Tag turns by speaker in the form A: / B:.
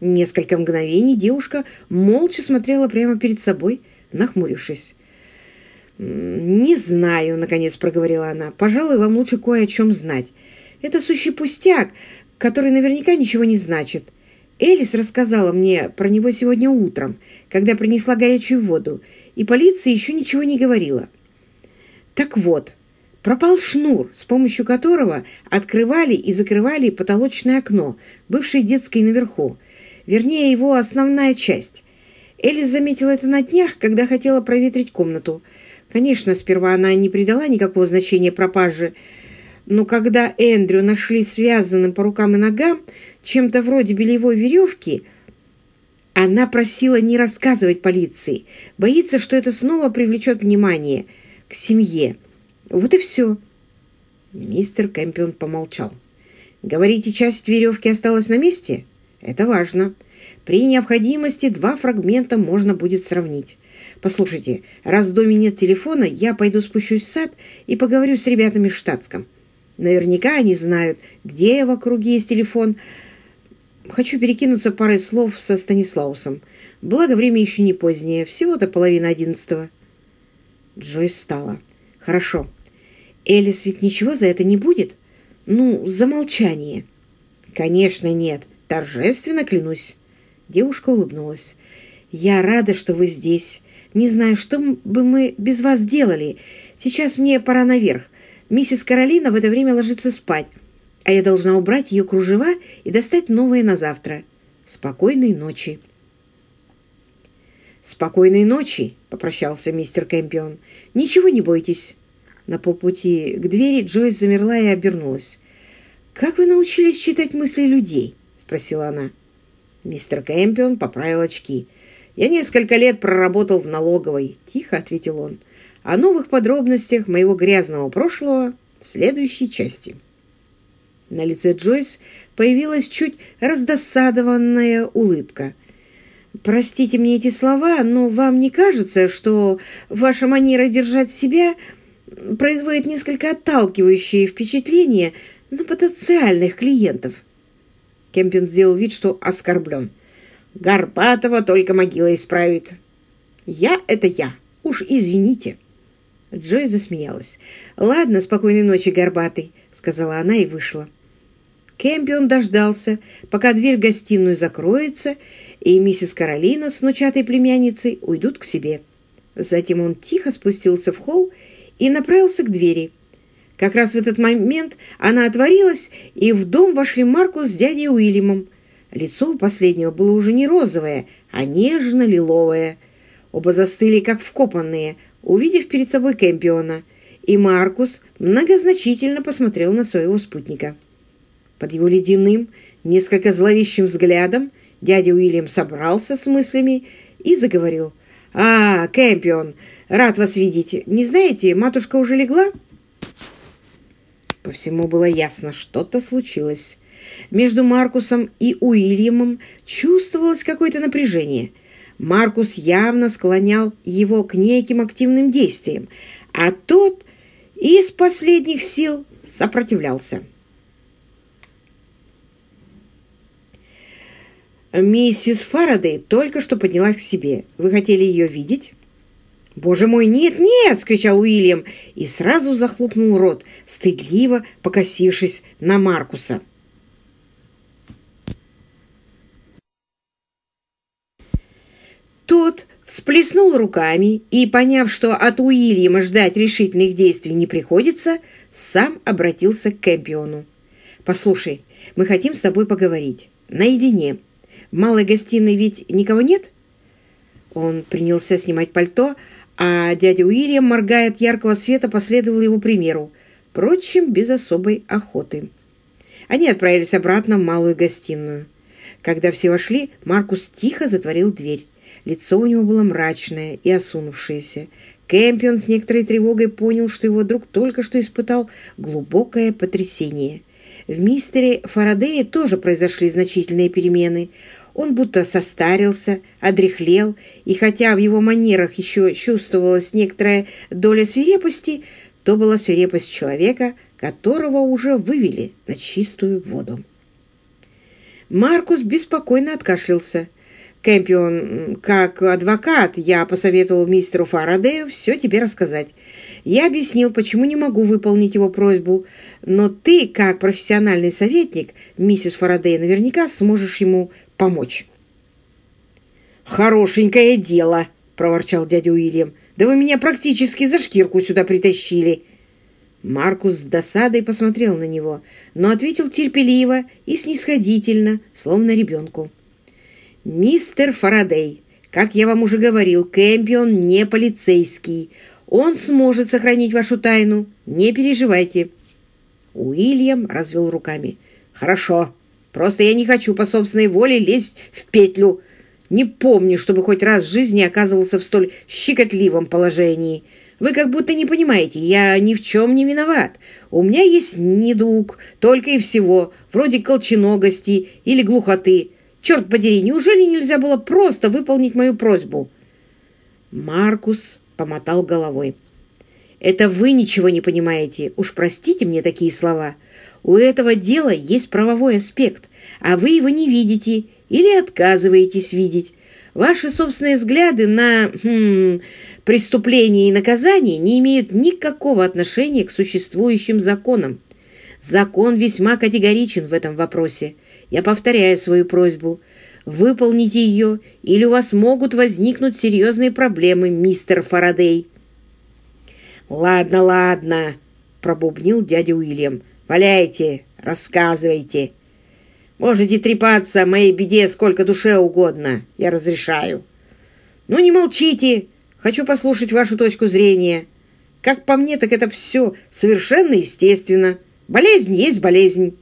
A: Несколько мгновений девушка молча смотрела прямо перед собой, нахмурившись. «Не знаю», — наконец проговорила она. «Пожалуй, вам лучше кое о чем знать. Это сущий пустяк, который наверняка ничего не значит. Элис рассказала мне про него сегодня утром, когда принесла горячую воду, и полиция еще ничего не говорила. Так вот, пропал шнур, с помощью которого открывали и закрывали потолочное окно, бывшее детской наверху, вернее, его основная часть. Элис заметила это на днях, когда хотела проветрить комнату. Конечно, сперва она не придала никакого значения пропаже, но когда Эндрю нашли связанным по рукам и ногам чем-то вроде бельевой веревки, она просила не рассказывать полиции, боится, что это снова привлечет внимание к семье. Вот и все. Мистер Кэмпион помолчал. «Говорите, часть веревки осталась на месте?» Это важно. При необходимости два фрагмента можно будет сравнить. Послушайте, раз в доме нет телефона, я пойду спущусь в сад и поговорю с ребятами в штатском. Наверняка они знают, где в округе есть телефон. Хочу перекинуться парой слов со Станислаусом. Благо, время еще не позднее, всего-то половина одиннадцатого. Джойс встала. Хорошо. Элис ведь ничего за это не будет? Ну, за молчание. Конечно, нет. Торжественно клянусь. Девушка улыбнулась. «Я рада, что вы здесь. Не знаю, что бы мы без вас делали. Сейчас мне пора наверх. Миссис Каролина в это время ложится спать, а я должна убрать ее кружева и достать новые на завтра. Спокойной ночи». «Спокойной ночи!» — попрощался мистер Кэмпион. «Ничего не бойтесь». На полпути к двери Джойс замерла и обернулась. «Как вы научились читать мысли людей?» Спросила она. Мистер Кэмпион поправил очки. «Я несколько лет проработал в налоговой», — тихо ответил он. «О новых подробностях моего грязного прошлого в следующей части». На лице Джойс появилась чуть раздосадованная улыбка. «Простите мне эти слова, но вам не кажется, что ваша манера держать себя производит несколько отталкивающее впечатление на потенциальных клиентов?» Кемпин сделал вид, что оскорблен. «Горбатого только могила исправит». «Я — это я. Уж извините». Джой засмеялась. «Ладно, спокойной ночи, Горбатый», — сказала она и вышла. Кемпион дождался, пока дверь в гостиную закроется, и миссис Каролина с внучатой племянницей уйдут к себе. Затем он тихо спустился в холл и направился к двери. Как раз в этот момент она отворилась, и в дом вошли Маркус с дядей Уильямом. Лицо у последнего было уже не розовое, а нежно-лиловое. Оба застыли, как вкопанные, увидев перед собой Кэмпиона, и Маркус многозначительно посмотрел на своего спутника. Под его ледяным, несколько зловещим взглядом дядя Уильям собрался с мыслями и заговорил. «А, Кэмпион, рад вас видеть. Не знаете, матушка уже легла?» По всему было ясно, что-то случилось. Между Маркусом и Уильямом чувствовалось какое-то напряжение. Маркус явно склонял его к неким активным действиям, а тот из последних сил сопротивлялся. «Миссис Фарадей только что поднялась к себе. Вы хотели ее видеть?» «Боже мой, нет, нет!» — скричал Уильям и сразу захлопнул рот, стыдливо покосившись на Маркуса. Тот всплеснул руками и, поняв, что от Уильяма ждать решительных действий не приходится, сам обратился к Кэмпиону. «Послушай, мы хотим с тобой поговорить. Наедине. В малой гостиной ведь никого нет?» Он принялся снимать пальто, а дядя Уильям, моргая от яркого света, последовал его примеру, впрочем, без особой охоты. Они отправились обратно в малую гостиную. Когда все вошли, Маркус тихо затворил дверь. Лицо у него было мрачное и осунувшееся. Кэмпион с некоторой тревогой понял, что его друг только что испытал глубокое потрясение. В мистере Фарадее тоже произошли значительные перемены. Он будто состарился, одряхлел, и хотя в его манерах еще чувствовалась некоторая доля свирепости, то была свирепость человека, которого уже вывели на чистую воду. Маркус беспокойно откашлялся. Кэмпион, как адвокат, я посоветовал мистеру Фарадею все тебе рассказать. Я объяснил, почему не могу выполнить его просьбу, но ты, как профессиональный советник, миссис Фарадей, наверняка сможешь ему помочь.
B: «Хорошенькое дело!» — проворчал дядя Уильям. «Да вы меня практически за шкирку сюда притащили!»
A: Маркус с досадой посмотрел на него, но ответил терпеливо и снисходительно, словно ребенку. «Мистер Фарадей, как я вам уже говорил, Кэмпион не полицейский. Он сможет сохранить вашу тайну. Не переживайте». Уильям развел руками. «Хорошо. Просто я не хочу по собственной воле лезть в петлю. Не помню, чтобы хоть раз в жизни оказывался в столь щекотливом положении». Вы как будто не понимаете, я ни в чем не виноват. У меня есть недуг, только и всего, вроде колченогости или глухоты. Черт подери, неужели нельзя было просто выполнить мою просьбу?» Маркус помотал головой. «Это вы ничего не понимаете. Уж простите мне такие слова. У этого дела есть правовой аспект, а вы его не видите или отказываетесь видеть. Ваши собственные взгляды на хм, преступления и наказания не имеют никакого отношения к существующим законам. Закон весьма категоричен в этом вопросе. Я повторяю свою просьбу. Выполните ее, или у вас могут возникнуть серьезные проблемы, мистер Фарадей.
B: «Ладно, ладно», — пробубнил дядя Уильям. «Валяйте, рассказывайте». Можете трепаться о моей беде сколько душе угодно. Я разрешаю. Ну, не молчите. Хочу послушать вашу точку зрения. Как по мне, так это все совершенно естественно. Болезнь есть болезнь.